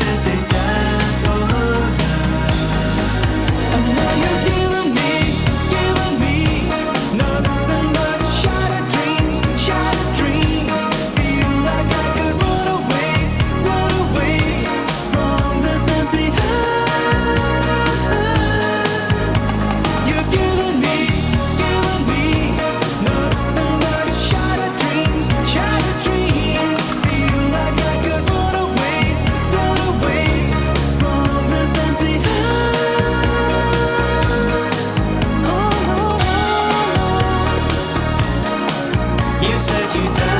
lives You said you'd die.